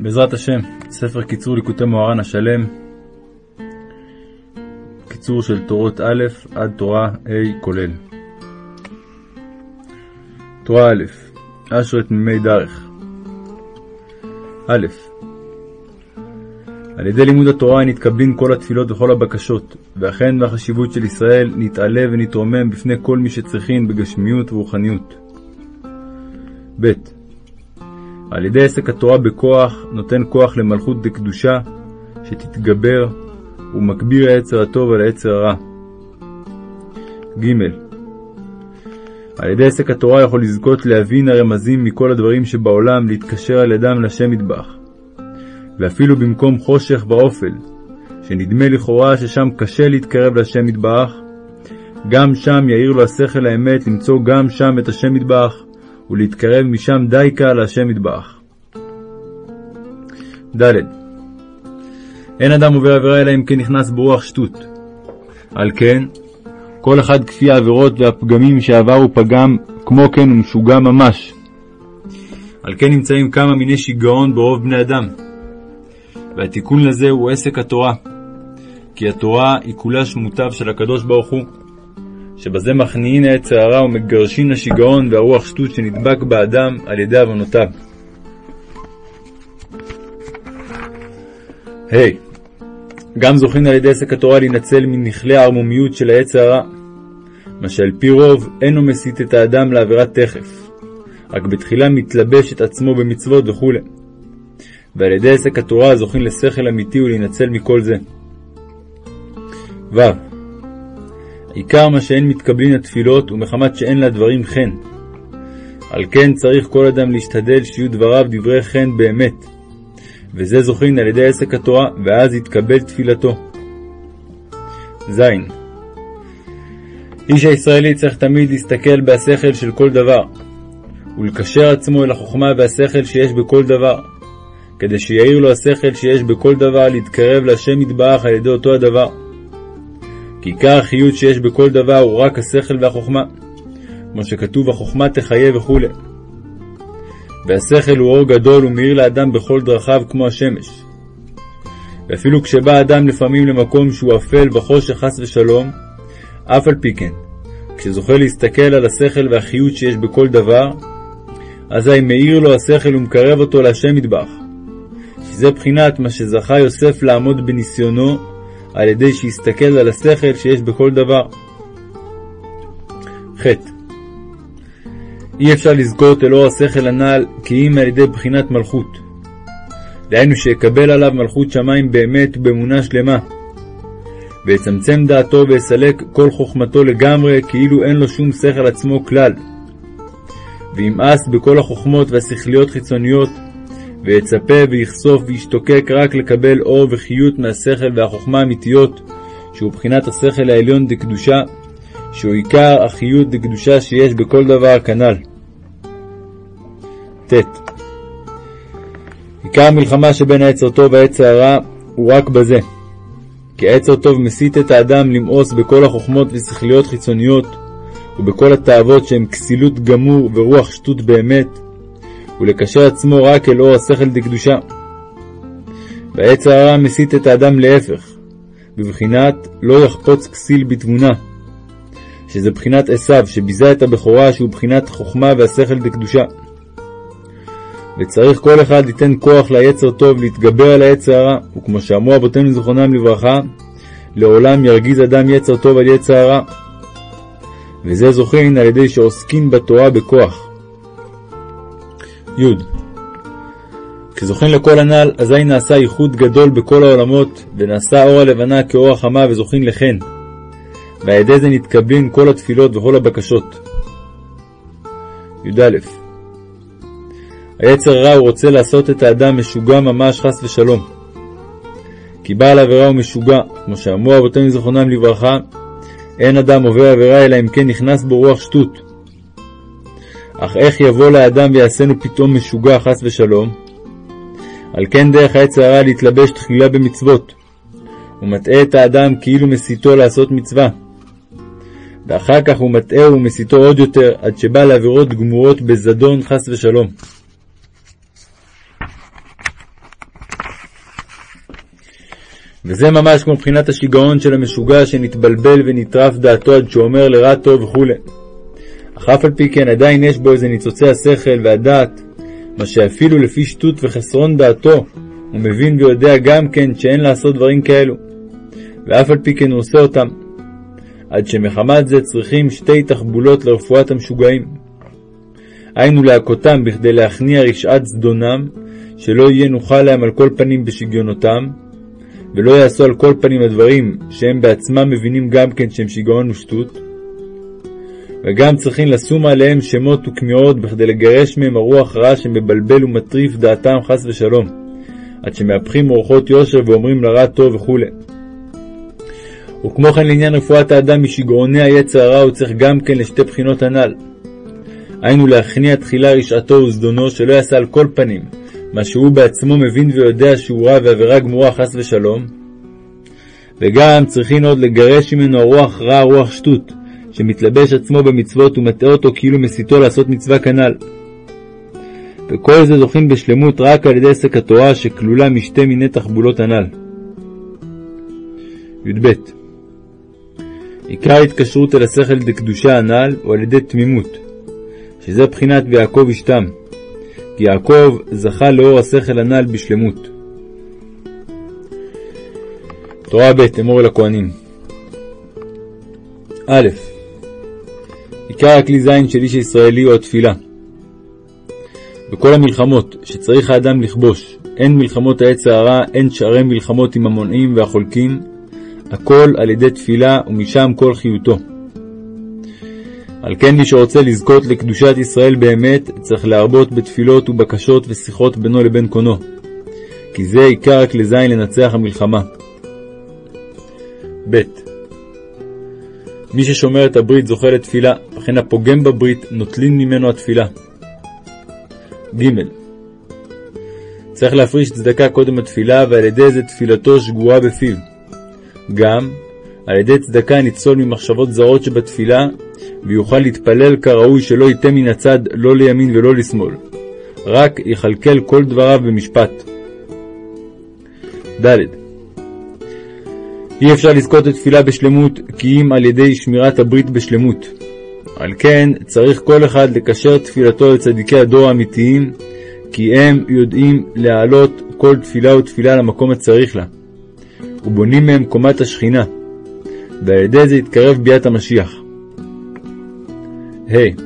בעזרת השם, ספר קיצור ליקוטי מוהר"ן השלם, קיצור של תורות א' עד תורה ה' כולל. תורה א', אשרת מימי דרך א', על ידי לימוד התורה נתקבלים כל התפילות וכל הבקשות, ואכן מהחשיבות של ישראל נתעלה ונתרומם בפני כל מי שצריכין בגשמיות ורוחניות. ב. על ידי עסק התורה בכוח, נותן כוח למלכות דקדושה, שתתגבר, ומגביר העצר הטוב על העצר הרע. ג. על ידי עסק התורה יכול לזכות להבין הרמזים מכל הדברים שבעולם, להתקשר על ידם לשם מטבח. ואפילו במקום חושך ואופל, שנדמה לכאורה ששם קשה להתקרב לשם מטבח, גם שם יאיר לו השכל האמת למצוא גם שם את השם מטבח, ולהתקרב משם דייקה להשם מטבח. ד. אין אדם עובר עבירה אלא אם כן נכנס ברוח שטות. על כן, כל אחד כפי העבירות והפגמים שעבר הוא פגם, כמו כן הוא משוגע ממש. על כן נמצאים כמה מיני שיגעון ברוב בני אדם. והתיקון לזה הוא עסק התורה, כי התורה היא כולה שמותיו של הקדוש ברוך הוא, שבזה מכניעין העץ הרע ומגרשין השיגעון והרוח שטות שנדבק באדם על ידי עוונותיו. ה. Hey, גם זוכין על ידי עסק התורה להינצל מנכלי הערמומיות של העץ הרע, מה שעל פי רוב אינו מסית את האדם לעבירת תכף, רק בתחילה מתלבש את עצמו במצוות וכו'. ועל ידי עסק התורה זוכין לשכל אמיתי ולהינצל מכל זה. ו. עיקר מה שאין מתקבלין התפילות הוא מחמת שאין לדברים חן. על כן צריך כל אדם להשתדל שיהיו דבריו דברי חן באמת, וזה זוכין על ידי עסק התורה, ואז יתקבל תפילתו. ז. איש הישראלי צריך תמיד להסתכל בהשכל של כל דבר, ולקשר עצמו אל החוכמה והשכל שיש בכל דבר, כדי שיעיר לו השכל שיש בכל דבר להתקרב להשם יתברך על ידי אותו הדבר. כי עיקר החיות שיש בכל דבר הוא רק השכל והחוכמה, כמו שכתוב החוכמה תחיה וכו'. והשכל הוא אור גדול ומאיר לאדם בכל דרכיו כמו השמש. ואפילו כשבא אדם לפעמים למקום שהוא אפל וחושך חס ושלום, אף על פי כן, כשזוכה להסתכל על השכל והחיות שיש בכל דבר, אזי מאיר לו השכל ומקרב אותו להשם מטבח. שזה בחינת מה שזכה יוסף לעמוד בניסיונו על ידי שיסתכל על השכל שיש בכל דבר. ח. אי אפשר לזכות אל אור השכל הנ"ל כי אם על ידי בחינת מלכות. דהיינו שיקבל עליו מלכות שמיים באמת ובאמונה שלמה. ויצמצם דעתו ויסלק כל חוכמתו לגמרי כאילו אין לו שום שכל עצמו כלל. וימאס בכל החוכמות והשכליות חיצוניות, ויצפה ויכסוף וישתוקק רק לקבל אור וחיות מהשכל והחוכמה האמיתיות, שהוא בחינת השכל העליון דקדושה, שהוא עיקר החיות דקדושה שיש בכל דבר כנ"ל. ט. עיקר המלחמה שבין העץ הטוב והעץ הרע הוא רק בזה, כי העץ הטוב מסית את האדם למאוס בכל החוכמות ושכליות חיצוניות, ובכל התאוות שהן כסילות גמור ורוח שטות באמת, ולקשר עצמו רק אל אור השכל דקדושה. והעץ הרע מסית את האדם להפך, בבחינת לא יחפוץ כסיל בתבונה, שזה בחינת עשיו, שביזה את הבכורה שהוא בחינת חוכמה והשכל דקדושה. וצריך כל אחד ליתן כוח ליצר טוב להתגבר על העץ הרע, וכמו שאמרו אבותינו זיכרונם לברכה, לעולם ירגיז אדם יצר טוב על יצר הרע. וזה זוכין על ידי שעוסקין בתורה בכוח. י. כזוכין לכל הנ"ל, אזי נעשה ייחוד גדול בכל העולמות, ונעשה אור הלבנה כאור החמה וזוכין לחן. ועל ידי זה נתקבלים כל התפילות וכל הבקשות. י"א היצר הרע הוא רוצה לעשות את האדם משוגע ממש חס ושלום. כי בעל עבירה הוא משוגע, כמו שאמרו אבותינו זכרונם לברכה, אין אדם עובר עבירה אלא אם כן נכנס בו רוח שטות. אך איך יבוא לאדם ויעשינו פתאום משוגע חס ושלום? על כן דרך העץ הרע להתלבש תחילה במצוות, ומטעה את האדם כאילו מסיתו לעשות מצווה. ואחר כך הוא מטעה ומסיתו עוד יותר, עד שבא לעבירות גמורות בזדון חס ושלום. וזה ממש כמו מבחינת השיגעון של המשוגע שנתבלבל ונטרף דעתו עד שאומר לרע טוב וכו'. אך אף על פי כן עדיין יש בו איזה ניצוצי השכל והדעת, מה שאפילו לפי שטות וחסרון דעתו, הוא מבין ויודע גם כן שאין לעשות דברים כאלו, ואף על פי כן הוא עושה אותם, עד שמחמת זה צריכים שתי תחבולות לרפואת המשוגעים. היינו להכותם בכדי להכניע רשעת זדונם, שלא יהיה נוחה להם על כל פנים בשגיונותם, ולא יעשו על כל פנים הדברים שהם בעצמם מבינים גם כן שהם שיגעון ושטות, וגם צריכים לשום עליהם שמות וכמיהות בכדי לגרש מהם הרוח רע שמבלבל ומטריף דעתם חס ושלום, עד שמהפכים אורחות יושר ואומרים לרע טוב וכו'. וכמו כן לעניין רפואת האדם משגעוני היצר הרע הוא צריך גם כן לשתי בחינות הנ"ל. היינו להכניע תחילה רשעתו וזדונו שלא יעשה על כל פנים, מה שהוא בעצמו מבין ויודע שהוא רע ועבירה גמורה חס ושלום. וגם צריכין עוד לגרש ממנו הרוח רע, רוח שטות, שמתלבש עצמו במצוות ומטעה אותו כאילו מסיתו לעשות מצווה כנ"ל. וכל זה זוכים בשלמות רק על ידי עסק התורה שכלולה משתי מיני תחבולות הנ"ל. י"ב עיקר ההתקשרות אל השכל דקדושה הנ"ל הוא על ידי תמימות, שזה בחינת ויעקב אשתם, כי יעקב זכה לאור השכל הנ"ל בשלמות. תורה ב' אמור אל הכהנים א. עיקר הכלי זין של איש הישראלי הוא התפילה. בכל המלחמות שצריך האדם לכבוש, הן מלחמות העץ הרע, הן שערי מלחמות עם המונעים והחולקים, הכל על ידי תפילה ומשם כל חיותו. על כן מי שרוצה לזכות לקדושת ישראל באמת, צריך להרבות בתפילות ובקשות ושיחות בינו לבין קונו, כי זה עיקר הכלי זין לנצח המלחמה. ב. מי ששומר את הברית זוכה לתפילה, וכן הפוגם בברית נוטלין ממנו התפילה. ג. צריך להפריש צדקה קודם התפילה, ועל ידי זה תפילתו שגורה בפיו. גם, על ידי צדקה ניצול ממחשבות זרות שבתפילה, ויוכל להתפלל כראוי שלא ייתן מן הצד לא לימין ולא לשמאל, רק יכלכל כל דבריו במשפט. ד. אי אפשר לזכות לתפילה בשלמות, כי אם על ידי שמירת הברית בשלמות. על כן צריך כל אחד לקשר תפילתו לצדיקי הדור האמיתיים, כי הם יודעים להעלות כל תפילה ותפילה למקום הצריך לה, ובונים מהם קומת השכינה, ועל ידי זה יתקרב ביאת המשיח. ה. Hey,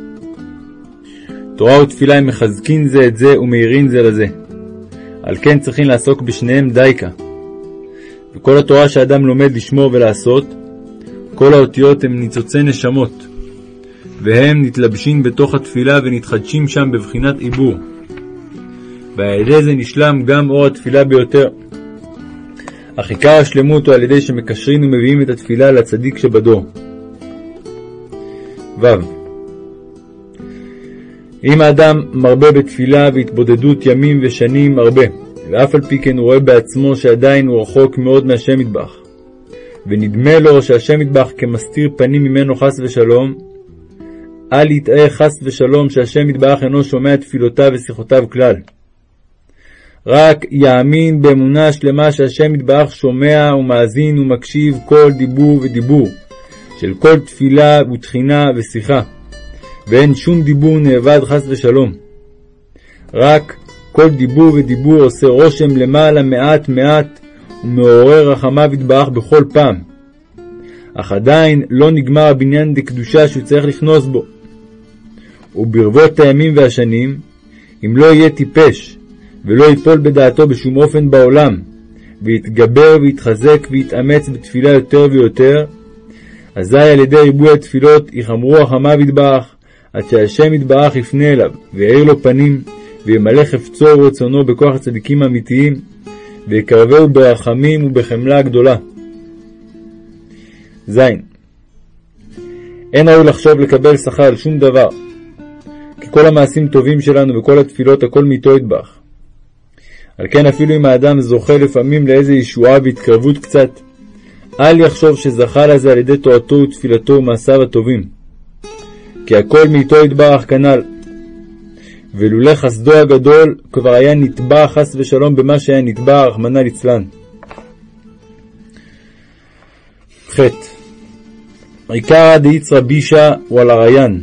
תורה ותפילה הם מחזקין זה את זה ומאירין זה לזה. על כן צריכים לעסוק בשניהם דייקה. וכל התורה שאדם לומד לשמור ולעשות, כל האותיות הם ניצוצי נשמות, והם נתלבשים בתוך התפילה ונתחדשים שם בבחינת עיבור. ועל ידי זה נשלם גם אור התפילה ביותר. אך עיקר השלמות הוא על ידי שמקשרים ומביאים את התפילה לצדיק שבדור. ו. אם האדם מרבה בתפילה והתבודדות ימים ושנים הרבה, ואף על פי כן הוא רואה בעצמו שעדיין הוא רחוק מאוד מהשם מטבח, ונדמה לו שהשם מטבח כמסתיר פנים ממנו חס ושלום, אל יטעה חס ושלום שהשם מטבח אינו שומע תפילותיו ושיחותיו כלל. רק יאמין באמונה שלמה שהשם יתברך שומע ומאזין ומקשיב כל דיבור ודיבור, של כל תפילה ותחינה ושיחה, ואין שום דיבור נאבד חס ושלום. רק כל דיבור ודיבור עושה רושם למעלה מעט מעט ומעורר רחמיו יתברך בכל פעם. אך עדיין לא נגמר הבניין דקדושה שהוא צריך לכנוס בו. וברבות הימים והשנים, אם לא יהיה טיפש ולא ייפול בדעתו בשום אופן בעולם, ויתגבר ויתחזק ויתאמץ בתפילה יותר ויותר, אזי על ידי ריבוי התפילות יחמרו רחמיו יתברך, עד שהשם יתברך יפנה אליו, ויאיר לו פנים, וימלא חפצו ורצונו בכוח הצדיקים האמיתיים, ויקרבהו ברחמים ובחמלה גדולה. ז. אין ראוי לחשוב לקבל שכר על שום דבר, כי כל המעשים טובים שלנו וכל התפילות הכל מאיתו יטבח. על כן אפילו אם האדם זוכה לפעמים לאיזה ישועה והתקרבות קצת, אל יחשוב שזכה לזה על ידי תורתו ותפילתו ומעשיו הטובים. כי הכל מאיתו יתברך כנ"ל. ולולא חסדו הגדול, כבר היה נתבע חס ושלום במה שהיה נתבע, רחמנא ליצלן. ח. עיקרא דאיצרא בישא הריין,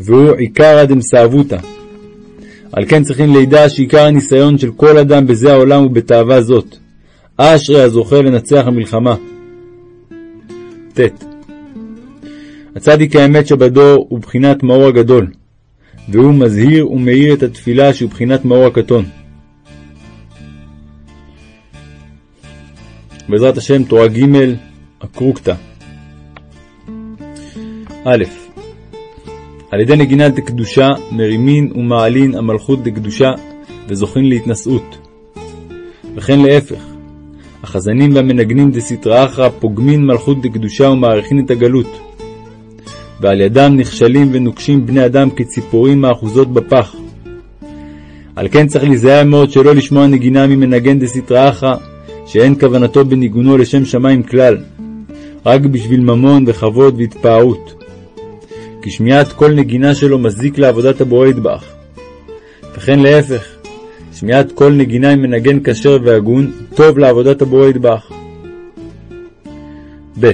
והוא עיקרא דמסאבותא. על כן צריכים לידע שעיקר הניסיון של כל אדם בזה העולם הוא בתאווה זאת. אשרי הזוכה לנצח המלחמה. ט. הצדיק האמת שבדור הוא בחינת מאור הגדול, והוא מזהיר ומאיר את התפילה שהוא בחינת מאור הקטון. בעזרת השם, תורה ג' הקרוקתא. א. על ידי נגינה דקדושה מרימין ומעלין המלכות דקדושה וזוכין להתנשאות. וכן להפך, החזנים והמנגנים דסתרא אחרא פוגמין מלכות דקדושה ומעריכין את הגלות. ועל ידם נכשלים ונוקשים בני אדם כציפורים מאחוזות בפח. על כן צריך להיזהר מאוד שלא לשמוע נגינה ממנגן דסתרא אחרא, שאין כוונתו בניגונו לשם שמיים כלל, רק בשביל ממון וכבוד והתפארות. כי שמיעת כל נגינה שלו מזיק לעבודת הבורא ידבח. וכן להפך, שמיעת כל נגינה עם מנגן כשר והגון, טוב לעבודת הבורא ידבח. ב.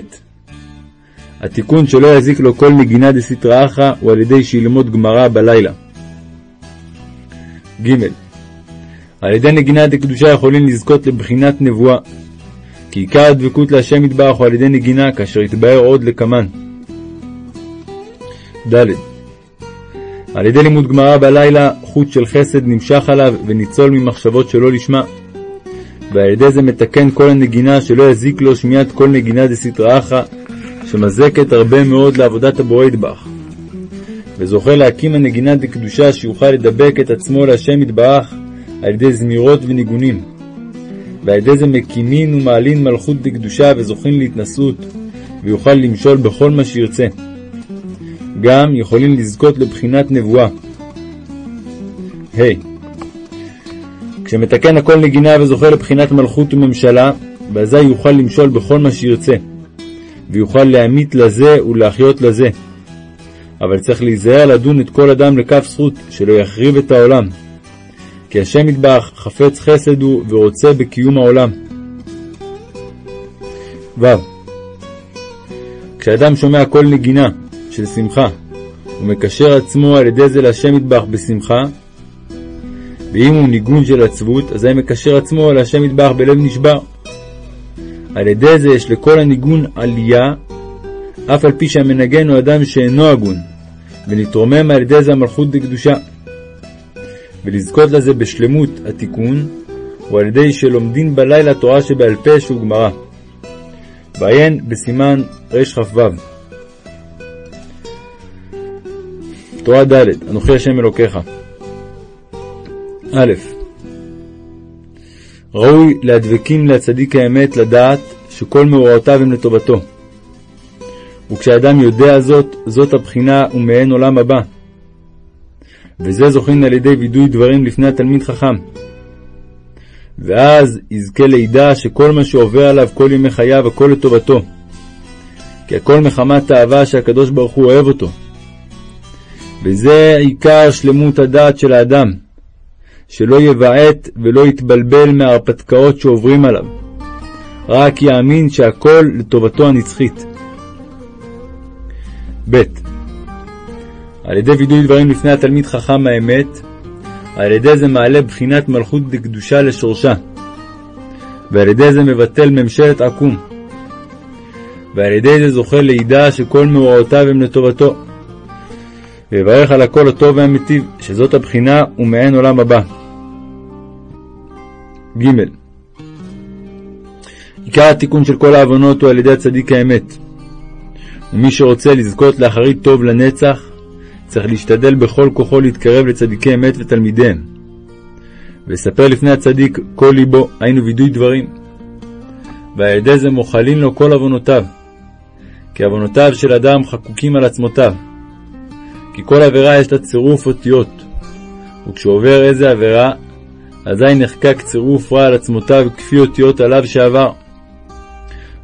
התיקון שלא יזיק לו כל נגינה דסתרא אחא הוא על ידי שילמוד גמרא בלילה. ג. על ידי נגינה דקדושה יכולים לזכות לבחינת נבואה, כי עיקר הדבקות להשם יתברך הוא על ידי נגינה, כאשר יתבהר עוד לקמן. ד. על ידי לימוד גמרא בלילה, חוט של חסד נמשך עליו וניצול ממחשבות שלא לשמה. ועל ידי זה מתקן כל הנגינה שלא יזיק לו שמיעת כל נגינה דסתרא אחא, שמזקת הרבה מאוד לעבודת הבורא ידבח. וזוכה להקים הנגינה דקדושה שיוכל לדבק את עצמו להשם יתברך על ידי זמירות וניגונים. ועל ידי זה מקימין ומעלין מלכות דקדושה וזוכין להתנשאות, ויוכל למשול בכל מה שירצה. גם יכולים לזכות לבחינת נבואה. ה. Hey. כשמתקן הכל נגינה וזוכה לבחינת מלכות וממשלה, ואזי יוכל למשול בכל מה שירצה, ויוכל להמית לזה ולהחיות לזה. אבל צריך להיזהר לדון את כל אדם לכף זכות, שלא יחריב את העולם. כי השם יתברך חפץ חסד הוא ורוצה בקיום העולם. ו. כשאדם שומע קול נגינה של שמחה, ומקשר עצמו על ידי זה להשם יתברך בשמחה, ואם הוא ניגון של עצבות, אזי מקשר עצמו להשם יתברך בלב נשבר. על ידי זה יש לכל הניגון עלייה, אף על פי שהמנגן הוא אדם שאינו הגון, ונתרומם על ידי זה המלכות דקדושה. ולזכות לזה בשלמות התיקון, הוא על ידי שלומדין בלילה תורה שבעל פה שהוא גמרא. ועיין בסימן רכ"ו. תורה ד' אנוכי השם אלוקיך. א. ראוי להדבקים להצדיק האמת לדעת שכל מאורעותיו הם לטובתו. וכשאדם יודע זאת, זאת הבחינה ומעין עולם הבא. וזה זוכין על ידי וידוי דברים לפני התלמיד חכם. ואז יזכה לידע שכל מה שעובר עליו כל ימי חייו הכל לטובתו. כי הכל מחמת אהבה שהקדוש ברוך הוא אוהב אותו. וזה עיקר שלמות הדעת של האדם, שלא יבעט ולא יתבלבל מההרפתקאות שעוברים עליו, רק יאמין שהכל לטובתו הנצחית. ב. על ידי וידוי דברים לפני התלמיד חכם האמת, על ידי זה מעלה בחינת מלכות דקדושה לשורשה, ועל ידי זה מבטל ממשלת עקום, ועל ידי זה זוכה לידע שכל מאורעותיו הם לטובתו. ויברך על הכל הטוב והמיטיב, שזאת הבחינה ומעין עולם הבא. ג. עיקר התיקון של כל העוונות הוא על ידי הצדיק האמת. ומי שרוצה לזכות לאחרית טוב לנצח, צריך להשתדל בכל כוחו להתקרב לצדיקי אמת ותלמידיהם. ולספר לפני הצדיק כל ליבו, היינו וידוי דברים. ועל ידי זה מוחלין לו כל עוונותיו. כי עוונותיו של אדם חקוקים על עצמותיו. כי כל עבירה יש לה צירוף אותיות, וכשעובר איזה עבירה, אזי נחקק צירוף רע על עצמותיו כפי אותיות עליו שעבר.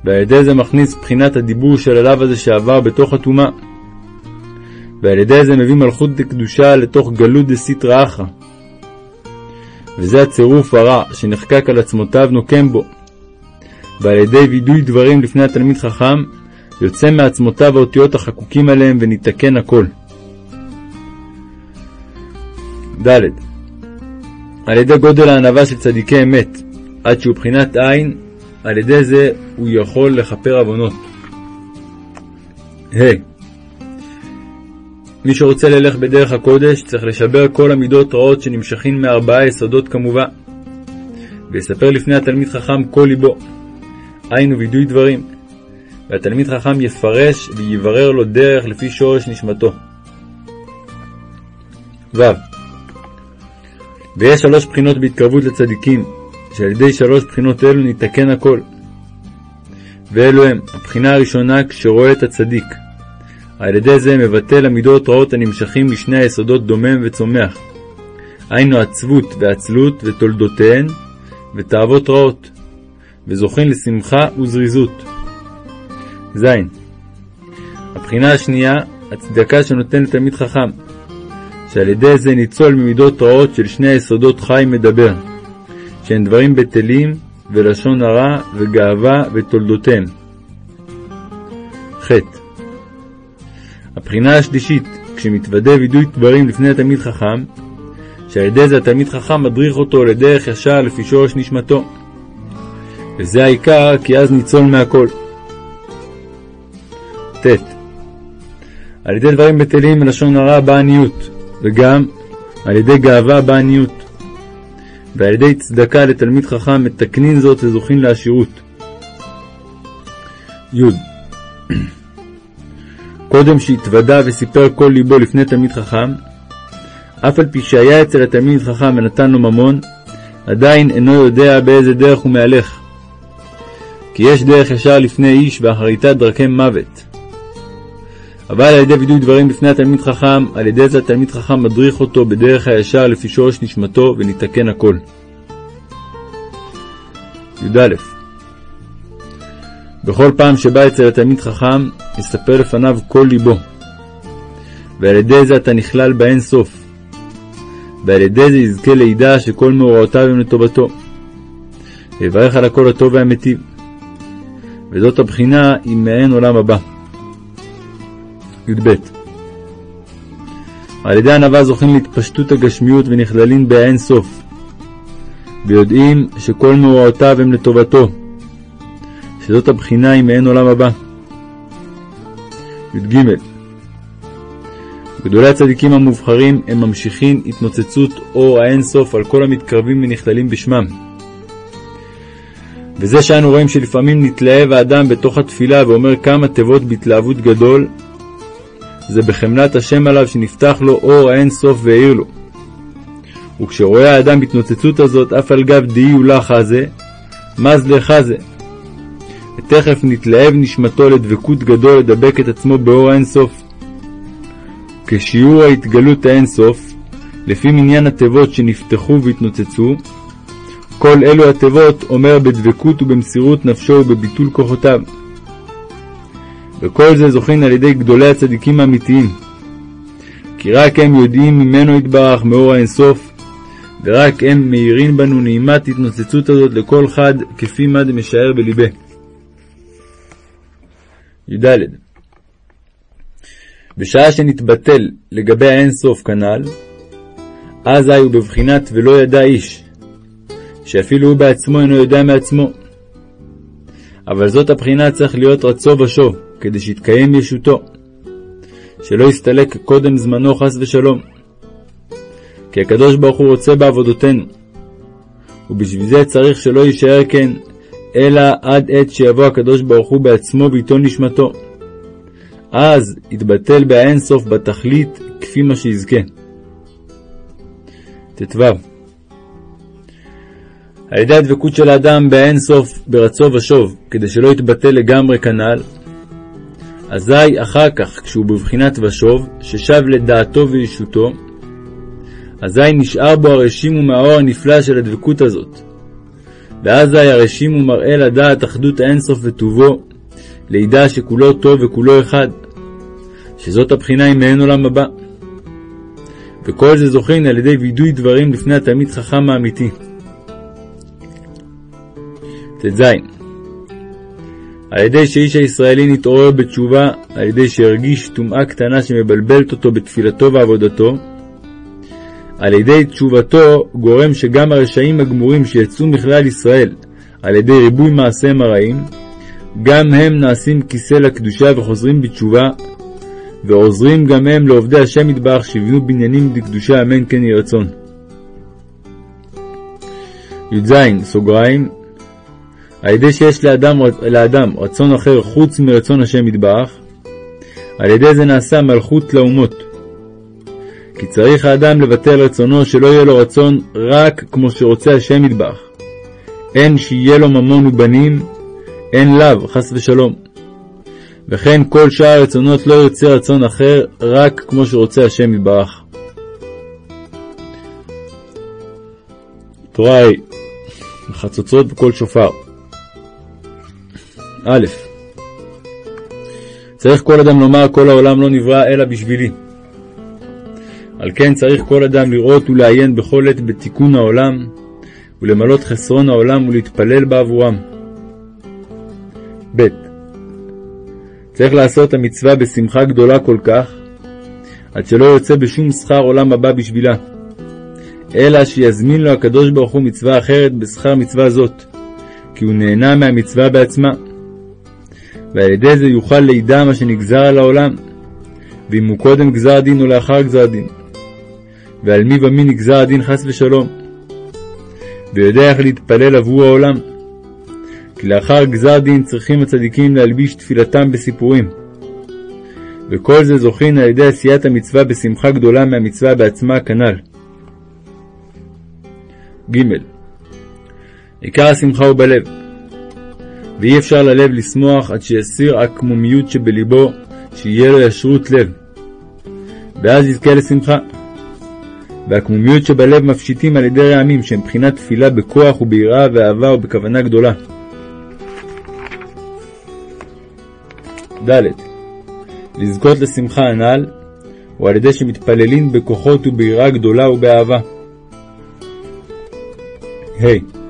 ועל ידי זה מכניס בחינת הדיבור של עליו הזה שעבר בתוך הטומאה. ועל ידי זה מביא מלכות דקדושה לתוך גלות דסיטרא אחרא. וזה הצירוף הרע שנחקק על עצמותיו נוקם בו. ועל ידי וידוי דברים לפני התלמיד חכם, יוצא מעצמותיו האותיות החקוקים עליהם וניתקן הכל. ד. על ידי גודל הענווה של צדיקי אמת, עד שהוא בחינת עין, על ידי זה הוא יכול לכפר עוונות. ה. Hey. מי שרוצה ללך בדרך הקודש צריך לשבר כל המידות רעות שנמשכים מארבעה יסודות כמובן, ויספר לפני התלמיד חכם כל ליבו, היינו וידוי דברים, והתלמיד חכם יפרש ויברר לו דרך לפי שורש נשמתו. ו. ויש שלוש בחינות בהתקרבות לצדיקים, שעל ידי שלוש בחינות אלו ניתקן הכל. ואלו הם, הבחינה הראשונה כשרואה את הצדיק. על ידי זה מבטל המידות רעות הנמשכים משני היסודות דומם וצומח. היינו עצבות ועצלות ותולדותיהן ותאוות רעות, וזוכים לשמחה וזריזות. ז. הבחינה השנייה, הצדקה שנותן לתלמיד חכם, שעל ידי זה ניצול ממידות רעות של שני היסודות חי מדבר, שהן דברים בטלים ולשון הרע וגאווה ותולדותיהם. ח. הבחינה השלישית, כשמתוודה וידוי דברים לפני התלמיד חכם, שעל ידי זה התלמיד חכם מדריך אותו לדרך ישר לפי שורש נשמתו. וזה העיקר, כי אז ניצול מהכל. ט. על ידי דברים בטלים מלשון הרע באה עניות, וגם על ידי גאווה באה עניות. ועל ידי צדקה לתלמיד חכם מתקנין זאת וזוכין לעשירות. י. קודם שהתוודה וסיפר כל ליבו לפני תלמיד חכם, אף על פי שהיה אצל התלמיד חכם ונתן לו ממון, עדיין אינו יודע באיזה דרך הוא מהלך. כי יש דרך ישר לפני איש ואחריתה דרכי מוות. אבל על ידי וידוי דברים בפני התלמיד חכם, על ידי זה התלמיד חכם מדריך אותו בדרך הישר לפי שורש נשמתו וניתקן הכל. י"א בכל פעם שבא אצל התלמיד חכם, יספר לפניו כל ליבו. ועל ידי זה אתה נכלל באין סוף. ועל ידי זה יזכה לידע שכל מאורעותיו הם לטובתו. ויברך על הכל הטוב והמיטיב. וזאת הבחינה עם מעין עולם הבא. י"ב על ידי ענווה זוכים להתפשטות הגשמיות ונכללים באין סוף, ויודעים שכל מאורעותיו הם לטובתו, שזאת הבחינה עם מעין עולם הבא. י"ג גדולי הצדיקים המובחרים הם ממשיכים התנוצצות אור האין סוף על כל המתקרבים ונכללים בשמם. וזה שאנו רואים שלפעמים נתלהב האדם בתוך התפילה ואומר כמה תיבות בהתלהבות גדול, זה בחמלת השם עליו שנפתח לו אור האין סוף והאיר לו. וכשרואה האדם בהתנוצצות הזאת אף על גב דהי אולה חזה, מזלה חזה. ותכף נתלהב נשמתו לדבקות גדול לדבק את עצמו באור האין סוף. כשיעור ההתגלות האין סוף, לפי מניין התיבות שנפתחו והתנוצצו, כל אלו התיבות אומר בדבקות ובמסירות נפשו ובביטול כוחותיו. וכל זה זוכין על ידי גדולי הצדיקים האמיתיים. כי רק הם יודעים ממנו יתברך מאור האינסוף, ורק הם מאירים בנו נעימת התנוצצות הזאת לכל חד, כפי מה דמשער בלבה. י"ד בשעה שנתבטל לגבי האינסוף כנ"ל, אז הוא בבחינת ולא ידע איש, שאפילו הוא בעצמו אינו יודע מעצמו. אבל זאת הבחינה צריך להיות רצו ושוב, כדי שיתקיים ישותו, שלא יסתלק קודם זמנו חס ושלום. כי הקדוש ברוך הוא רוצה בעבודותינו, ובשביל זה צריך שלא יישאר כן, אלא עד עת שיבוא הקדוש ברוך הוא בעצמו וייטול נשמתו. אז יתבטל באין סוף בתכלית כפי מה שיזכה. ט"ו על ידי הדבקות של האדם באין סוף ברצו ושוב, כדי שלא יתבטל לגמרי כנ"ל, אזי אחר כך, כשהוא בבחינת ושוב, ששב לדעתו וישותו, אזי נשאר בו הרשים ומאור הנפלא של הדבקות הזאת. ואזי הרשים ומראה לדעת אחדות האינסוף וטובו, לידע שכולו טוב וכולו אחד, שזאת הבחינה עם מעין עולם הבא. וכל זה זוכין על ידי וידוי דברים לפני התלמיד חכם האמיתי. ט"ז על ידי שאיש הישראלי נתעורר בתשובה, על ידי שהרגיש טומאה קטנה שמבלבלת אותו בתפילתו ועבודתו, על ידי תשובתו גורם שגם הרשעים הגמורים שיצאו מכלל ישראל על ידי ריבוי מעשיהם הרעים, גם הם נעשים כיסא לקדושה וחוזרים בתשובה, ועוזרים גם הם לעובדי השם יתברך שיבנו בניינים לקדושה אמן כן יהי רצון. י"ז סוגריים על ידי שיש לאדם, לאדם רצון אחר חוץ מרצון השם יתברך, על ידי זה נעשה מלכות לאומות. כי צריך האדם לבטל רצונו שלא יהיה לו רצון רק כמו שרוצה השם יתברך. אין שיהיה לו ממון ובנים, אין לאו, חס ושלום. וכן כל שאר הרצונות לא ירצה רצון אחר, רק כמו שרוצה השם יתברך. תורה היא חצוצרות בקול שופר. א. צריך כל אדם לומר כל העולם לא נברא אלא בשבילי. על כן צריך כל אדם לראות ולעיין בכל עת בתיקון העולם, ולמלות חסרון העולם ולהתפלל בעבורם. ב. צריך לעשות המצווה בשמחה גדולה כל כך, עד שלא יוצא בשום שכר עולם הבא בשבילה, אלא שיזמין לו הקדוש ברוך הוא מצווה אחרת בשכר מצווה זאת, כי הוא נהנה מהמצווה בעצמה. ועל ידי זה יוכל לידע מה שנגזר על העולם, ואם הוא קודם גזר דין או לאחר גזר דין, ועל מי ומי נגזר הדין חס ושלום, ויודע איך להתפלל עבור העולם. כי לאחר גזר דין צריכים הצדיקים להלביש תפילתם בסיפורים. וכל זה זוכין על ידי עשיית המצווה בשמחה גדולה מהמצווה בעצמה כנ"ל. ג. עיקר השמחה הוא בלב, ואי אפשר ללב לשמוח עד שיסיר עקמומיות שבלבו, שיהיה לו ישרות לב, ואז יזכה לשמחה. והעקמומיות שבלב מפשיטים על ידי רעמים, שהם בחינת תפילה בכוח וביראה ואהבה ובכוונה גדולה. ד. לזכות לשמחה הנ"ל, הוא על ידי שמתפללים בכוחות וביראה גדולה ובאהבה. ה. Hey.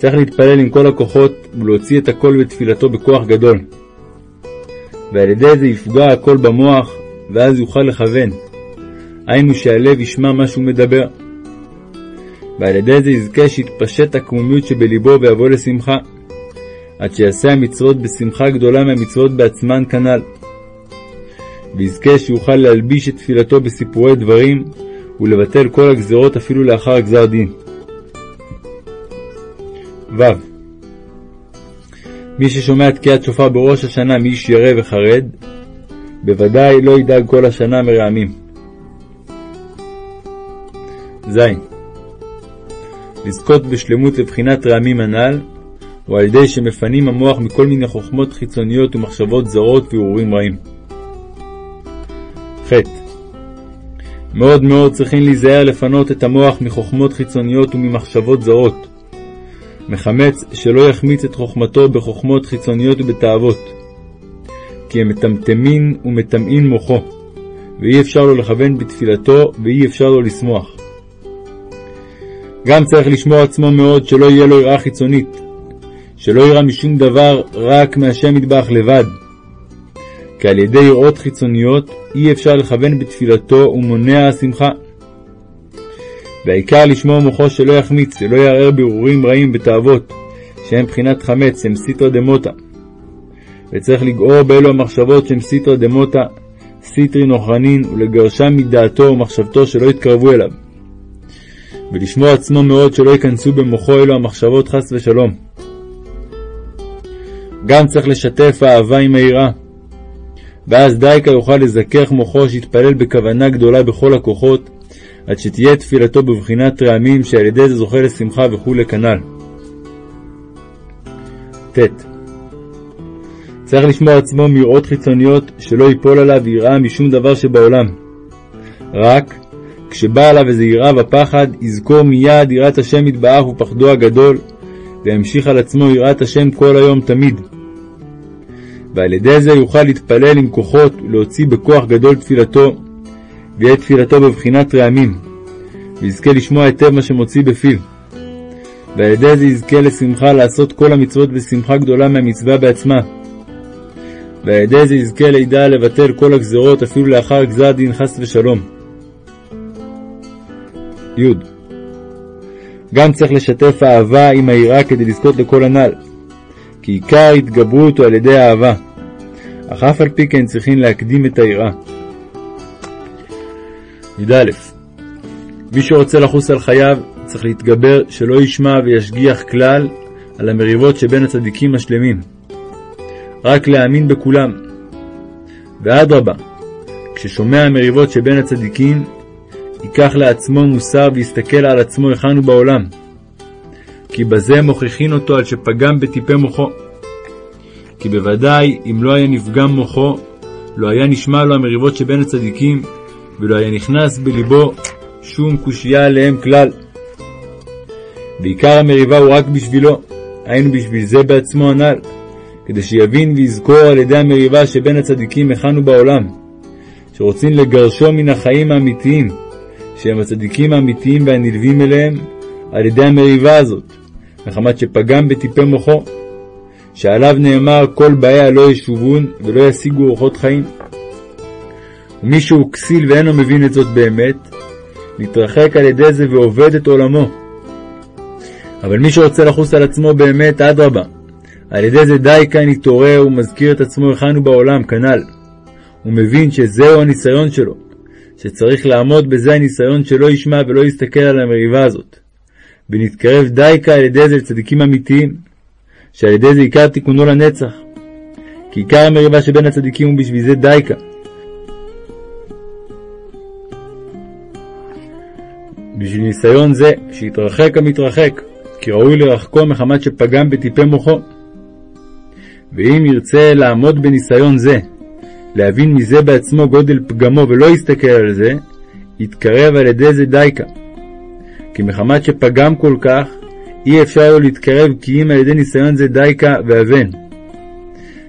צריך להתפלל עם כל הכוחות ולהוציא את הכל בתפילתו בכוח גדול. ועל ידי זה יפגע הכל במוח, ואז יוכל לכוון. היינו שהלב ישמע מה שהוא מדבר. ועל ידי זה יזכה שיתפשט הקוממיות שבלבו ויבוא לשמחה, עד שיעשה המצוות בשמחה גדולה מהמצוות בעצמן כנ"ל. ויזכה שיוכל להלביש את תפילתו בסיפורי דברים, ולבטל כל הגזרות אפילו לאחר גזר דין. ו. מי ששומע תקיעת שופר בראש השנה מאיש ירא וחרד, בוודאי לא ידאג כל השנה מרעמים. ז. לזכות בשלמות לבחינת רעמים הנ"ל, הוא על ידי שמפנים המוח מכל מיני חוכמות חיצוניות ומחשבות זרות וערעורים רעים. ח. מאוד מאוד צריכים להיזהר לפנות את המוח מחוכמות חיצוניות וממחשבות זרות, מחמץ שלא יחמיץ את חוכמתו בחוכמות חיצוניות ובתאוות, כי הם מטמטמין ומטמאין מוחו, ואי אפשר לו לכוון בתפילתו, ואי אפשר לו לשמוח. גם צריך לשמור עצמו מאוד שלא יהיה לו יראה חיצונית, שלא יראה משום דבר רק מהשם מטבח לבד, כי על ידי יראות חיצוניות אי אפשר לכוון בתפילתו ומונע השמחה. והעיקר לשמור מוחו שלא יחמיץ, שלא יערער בהרהורים רעים ותאוות, שהם בחינת חמץ, הם סיטרא דמותא. וצריך לגעור באלו המחשבות שהם סיטרא דמותא, סיטרי נוחרנין, ולגרשם מדעתו ומחשבתו שלא יתקרבו אליו. ולשמור עצמו מאוד שלא ייכנסו במוחו אלו המחשבות חס ושלום. גם צריך לשתף אהבה עם היראה. ואז דייקה יוכל לזכך מוחו שיתפלל בכוונה גדולה בכל הכוחות, עד שתהיה תפילתו בבחינת רעמים שעל ידי זה זוכה לשמחה וכולי כנ"ל. ט. צריך לשמור עצמו מיראות חיצוניות שלא ייפול עליו יראה משום דבר שבעולם. רק כשבא עליו איזה יראה ופחד, יזכור מיד יראת השם יתברך ופחדו הגדול, וימשיך על עצמו יראת השם כל היום תמיד. ועל ידי זה יוכל להתפלל עם כוחות ולהוציא בכוח גדול תפילתו, ויהיה תפילתו בבחינת רעמים, ויזכה לשמוע היטב מה שמוציא בפיו. ועל ידי זה יזכה לשמחה לעשות כל המצוות בשמחה גדולה מהמצווה בעצמה. ועל ידי זה יזכה לידע לבטל כל הגזרות אפילו לאחר גזר דין חס ושלום. י. גם צריך לשתף אהבה עם היראה כדי לזכות לכל הנ"ל, כי עיקר התגברות הוא על ידי האהבה, אך אף על פי כן צריכים להקדים את היראה. י"א מי שרוצה לחוס על חייו צריך להתגבר שלא ישמע וישגיח כלל על המריבות שבין הצדיקים השלמים. רק להאמין בכולם. ואדרבה, כששומע המריבות שבין הצדיקים, ייקח לעצמו מוסר ויסתכל על עצמו היכן הוא בעולם. כי בזה מוכיחין אותו על שפגם בטיפי מוחו. כי בוודאי אם לא היה נפגם מוחו, לא היה נשמע לו המריבות שבין הצדיקים, ולא היה נכנס בלבו שום קושייה עליהם כלל. ועיקר המריבה הוא רק בשבילו, היינו בשביל זה בעצמו הנ"ל, כדי שיבין ויזכור על ידי המריבה שבין הצדיקים הוא בעולם, שרוצים לגרשו מן החיים האמיתיים, שהם הצדיקים האמיתיים והנלווים אליהם, על ידי המריבה הזאת, מחמת שפגם בטיפי מוחו, שעליו נאמר כל באיה לא ישובון ולא ישיגו אורחות חיים. ומי שהוא כסיל ואינו מבין את זאת באמת, מתרחק על ידי זה ועובד את עולמו. אבל מי שרוצה לחוס על עצמו באמת, אדרבה, על ידי זה די כאן יתעורר ומזכיר את עצמו היכן הוא בעולם, כנ"ל. הוא מבין שזהו הניסיון שלו, שצריך לעמוד בזה הניסיון שלא ישמע ולא יסתכל על המריבה הזאת. ונתקרב דייקה על ידי זה לצדיקים אמיתיים, שעל ידי זה עיקר תיקונו לנצח. כי עיקר המריבה שבין הצדיקים הוא בשביל זה דייקה. בשביל ניסיון זה, שיתרחק המתרחק, כי ראוי לרחקו מחמת שפגם בטיפי מוחו. ואם ירצה לעמוד בניסיון זה, להבין מזה בעצמו גודל פגמו ולא יסתכל על זה, יתקרב על ידי זה דייקה. כי מחמת שפגם כל כך, אי אפשר לו להתקרב כי אם על ידי ניסיון זה דייקה ואבן.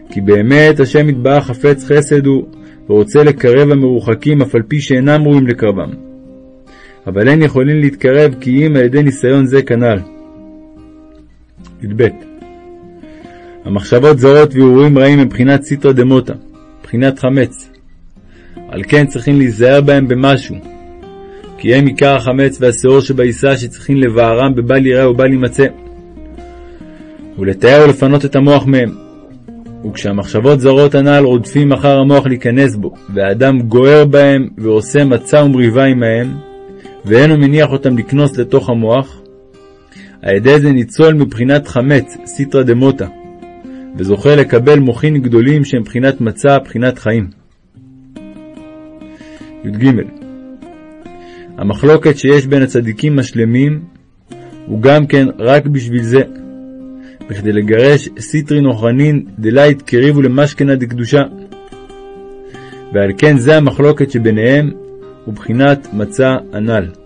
כי באמת השם יתברך חפץ חסד הוא, ורוצה לקרב המרוחקים אף על פי שאינם ראויים לקרבם. אבל אין יכולים להתקרב כי אם על ידי ניסיון זה כנ"ל. י"ב המחשבות זרות והרהורים רעים הם בחינת סיטרא דמותא, בחינת חמץ. על כן צריכים להיזהר בהם במשהו, כי הם עיקר החמץ והשאור שבעיסה שצריכים לבערם בבל יראה ובל יימצא. ולתאר ולפנות את המוח מהם. וכשהמחשבות זרות הנ"ל רודפים אחר המוח להיכנס בו, והאדם גוער בהם ועושה מצה ומריבה עמהם, ואינו מניח אותם לקנוס לתוך המוח, על ידי זה ניצול מבחינת חמץ, סיטרא דמותא, וזוכה לקבל מוחין גדולים שהם בחינת מצה, בחינת חיים. י"ג המחלוקת שיש בין הצדיקים השלמים הוא גם כן רק בשביל זה, בכדי לגרש סיטרין אוכרנין דלית קריבו למשכנה דקדושה. ועל כן זה המחלוקת שביניהם ובחינת מצה הנ"ל.